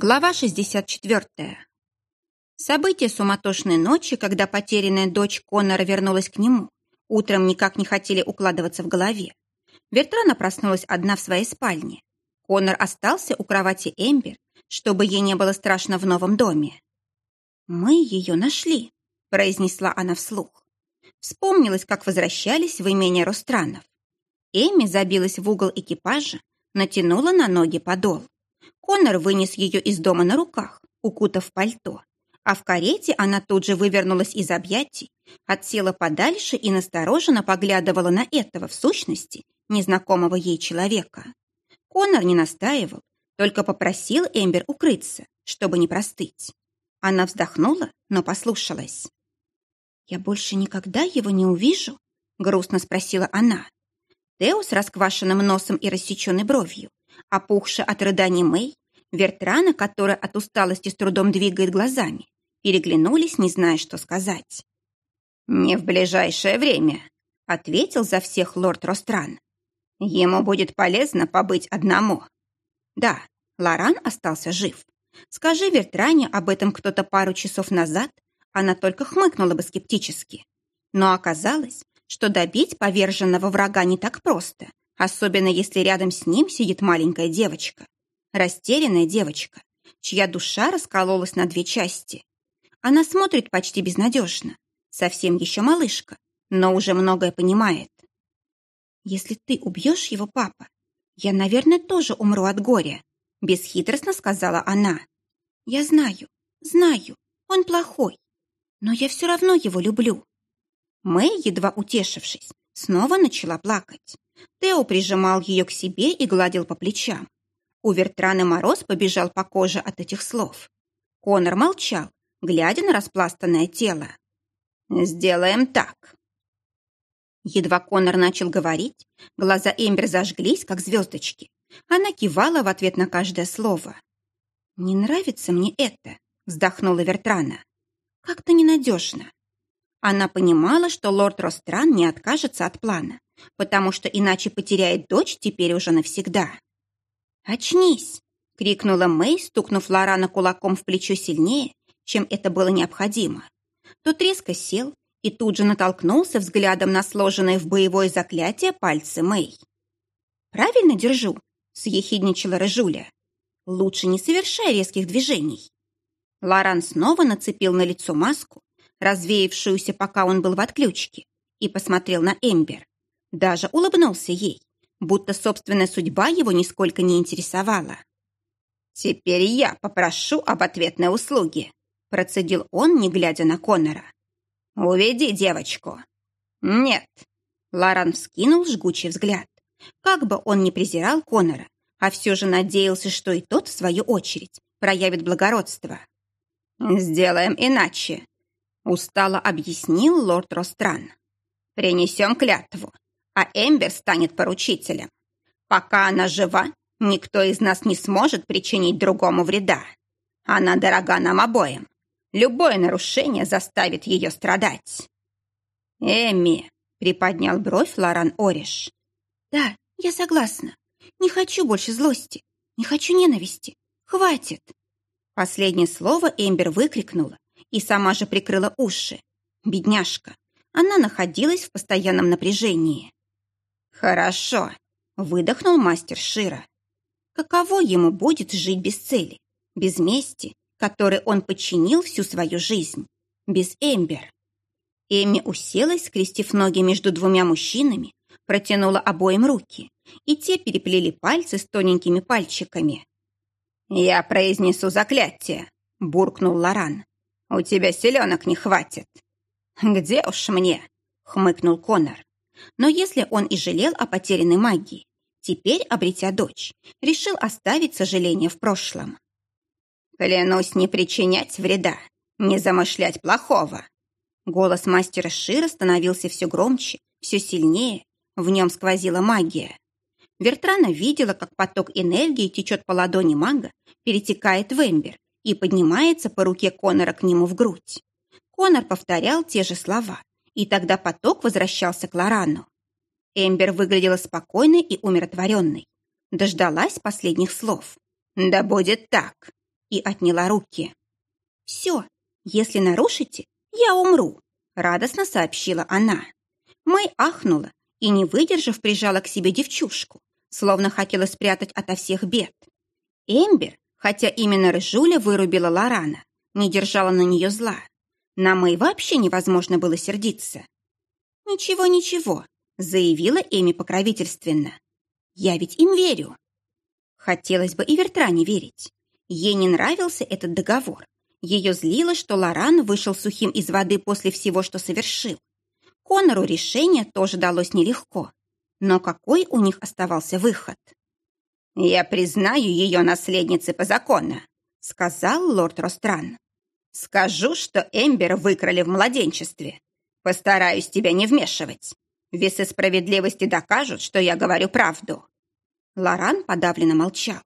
Глава 64. События суматошной ночи, когда потерянная дочь Коннора вернулась к нему, утром никак не хотели укладываться в голове. Вертрана проснулась одна в своей спальне. Коннор остался у кровати Эмбер, чтобы ей не было страшно в новом доме. «Мы ее нашли», — произнесла она вслух. Вспомнилась, как возвращались в имение Ространов. Эми забилась в угол экипажа, натянула на ноги подол. Коннор вынес ее из дома на руках, укутав пальто. А в карете она тут же вывернулась из объятий, отсела подальше и настороженно поглядывала на этого, в сущности, незнакомого ей человека. Коннор не настаивал, только попросил Эмбер укрыться, чтобы не простыть. Она вздохнула, но послушалась. «Я больше никогда его не увижу?» — грустно спросила она. Тео с расквашенным носом и рассеченной бровью Опухшая от рыданий Мэй, Вертрана, которая от усталости с трудом двигает глазами, переглянулись, не зная, что сказать. «Не в ближайшее время», — ответил за всех лорд Ростран. «Ему будет полезно побыть одному». «Да, Лоран остался жив. Скажи Вертране об этом кто-то пару часов назад, она только хмыкнула бы скептически. Но оказалось, что добить поверженного врага не так просто, Особенно если рядом с ним сидит маленькая девочка. Растерянная девочка, чья душа раскололась на две части. Она смотрит почти безнадежно. Совсем еще малышка, но уже многое понимает. «Если ты убьешь его, папа, я, наверное, тоже умру от горя», бесхитростно сказала она. «Я знаю, знаю, он плохой, но я все равно его люблю». Мэй, едва утешившись, снова начала плакать. Тео прижимал ее к себе и гладил по плечам. У Вертраны мороз побежал по коже от этих слов. Конор молчал, глядя на распластанное тело. «Сделаем так». Едва Конор начал говорить, глаза Эмбер зажглись, как звездочки. Она кивала в ответ на каждое слово. «Не нравится мне это», — вздохнула Вертрана. «Как-то ненадежно». Она понимала, что лорд Ростран не откажется от плана, потому что иначе потеряет дочь теперь уже навсегда. «Очнись!» — крикнула Мэй, стукнув Лорана кулаком в плечо сильнее, чем это было необходимо. Тот резко сел и тут же натолкнулся взглядом на сложенные в боевое заклятие пальцы Мэй. «Правильно держу?» — съехидничала Рыжуля. «Лучше не совершай резких движений». Лоран снова нацепил на лицо маску, развеявшуюся, пока он был в отключке, и посмотрел на Эмбер. Даже улыбнулся ей, будто собственная судьба его нисколько не интересовала. «Теперь я попрошу об ответной услуге», процедил он, не глядя на Конора. «Уведи девочку». «Нет». Лоран вскинул жгучий взгляд. Как бы он ни презирал Конора, а все же надеялся, что и тот, в свою очередь, проявит благородство. «Сделаем иначе», — устало объяснил лорд Ростран. «Принесем клятву, а Эмбер станет поручителем. Пока она жива, никто из нас не сможет причинить другому вреда. Она дорога нам обоим. Любое нарушение заставит ее страдать. «Эмми», — приподнял бровь Лоран Ориш. «Да, я согласна. Не хочу больше злости. Не хочу ненависти. Хватит!» Последнее слово Эмбер выкрикнула и сама же прикрыла уши. Бедняжка. Она находилась в постоянном напряжении. «Хорошо», — выдохнул мастер Шира. Каково ему будет жить без цели, без мести, которой он подчинил всю свою жизнь, без Эмбер? Эми уселась, скрестив ноги между двумя мужчинами, протянула обоим руки, и те переплели пальцы с тоненькими пальчиками. «Я произнесу заклятие», — буркнул Лоран. «У тебя селенок не хватит». «Где уж мне?» — хмыкнул Конор. Но если он и жалел о потерянной магии, теперь, обретя дочь, решил оставить сожаление в прошлом. «Клянусь не причинять вреда, не замышлять плохого». Голос мастера Шира становился все громче, все сильнее, в нем сквозила магия. Вертрана видела, как поток энергии течет по ладони мага, перетекает в Эмбер и поднимается по руке Конора к нему в грудь. Конор повторял те же слова, и тогда поток возвращался к Лорану. Эмбер выглядела спокойной и умиротворенной. Дождалась последних слов. «Да будет так!» и отняла руки. «Все, если нарушите, я умру», — радостно сообщила она. Мэй ахнула и, не выдержав, прижала к себе девчушку, словно хотела спрятать ото всех бед. Эмбер, хотя именно Рыжуля вырубила Лорана, не держала на нее зла. На Мэй вообще невозможно было сердиться. «Ничего, ничего», — заявила Эми покровительственно. «Я ведь им верю». Хотелось бы и Вертране верить. Ей не нравился этот договор. Ее злило, что Лоран вышел сухим из воды после всего, что совершил. Конору решение тоже далось нелегко. Но какой у них оставался выход? «Я признаю ее наследницей по закону», — сказал лорд Ростран. «Скажу, что Эмбер выкрали в младенчестве. Постараюсь тебя не вмешивать. Весы справедливости докажут, что я говорю правду». Лоран подавленно молчал.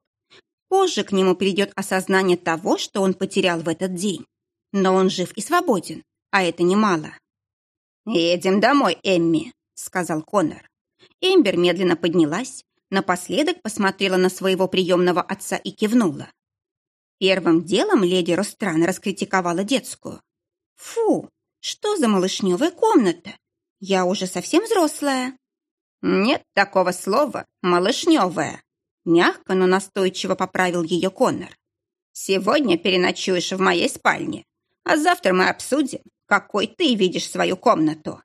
Позже к нему придет осознание того, что он потерял в этот день. Но он жив и свободен, а это немало. «Едем домой, Эмми», — сказал Конор. Эмбер медленно поднялась, напоследок посмотрела на своего приемного отца и кивнула. Первым делом леди Ростран раскритиковала детскую. «Фу, что за малышневая комната? Я уже совсем взрослая». «Нет такого слова «малышневая», Мягко, но настойчиво поправил ее Коннор. «Сегодня переночуешь в моей спальне, а завтра мы обсудим, какой ты видишь свою комнату».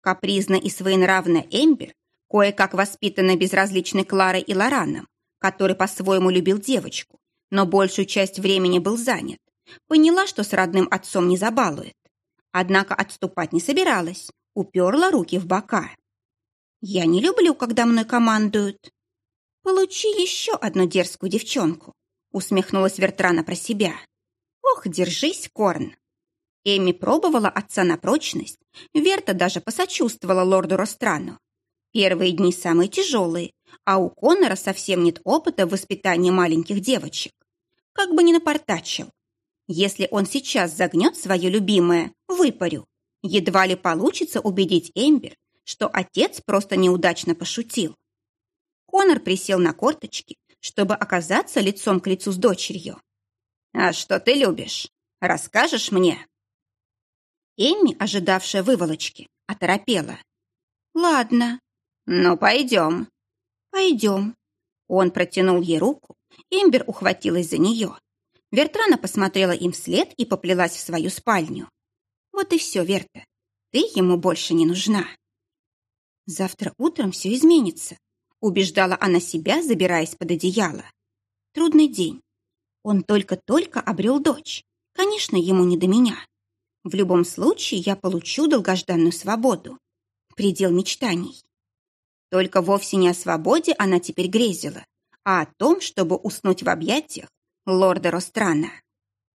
Капризно и своенравная Эмбер, кое-как воспитанная безразличной Кларой и Лораном, который по-своему любил девочку, но большую часть времени был занят, поняла, что с родным отцом не забалует. Однако отступать не собиралась, уперла руки в бока. «Я не люблю, когда мной командуют», «Получи еще одну дерзкую девчонку», — усмехнулась Вертрана про себя. «Ох, держись, Корн!» Эми пробовала отца на прочность, Верта даже посочувствовала лорду Ространу. Первые дни самые тяжелые, а у Коннора совсем нет опыта в воспитании маленьких девочек. Как бы ни напортачил. Если он сейчас загнет свое любимое, выпарю, едва ли получится убедить Эмбер, что отец просто неудачно пошутил. Конор присел на корточки, чтобы оказаться лицом к лицу с дочерью. «А что ты любишь? Расскажешь мне?» Эмми, ожидавшая выволочки, оторопела. «Ладно. Ну, пойдем». «Пойдем». Он протянул ей руку, Эмбер ухватилась за нее. Вертрана посмотрела им вслед и поплелась в свою спальню. «Вот и все, Верта. Ты ему больше не нужна». «Завтра утром все изменится», убеждала она себя, забираясь под одеяло. Трудный день. Он только-только обрел дочь. Конечно, ему не до меня. В любом случае я получу долгожданную свободу. Предел мечтаний. Только вовсе не о свободе она теперь грезила, а о том, чтобы уснуть в объятиях лорда Ространа.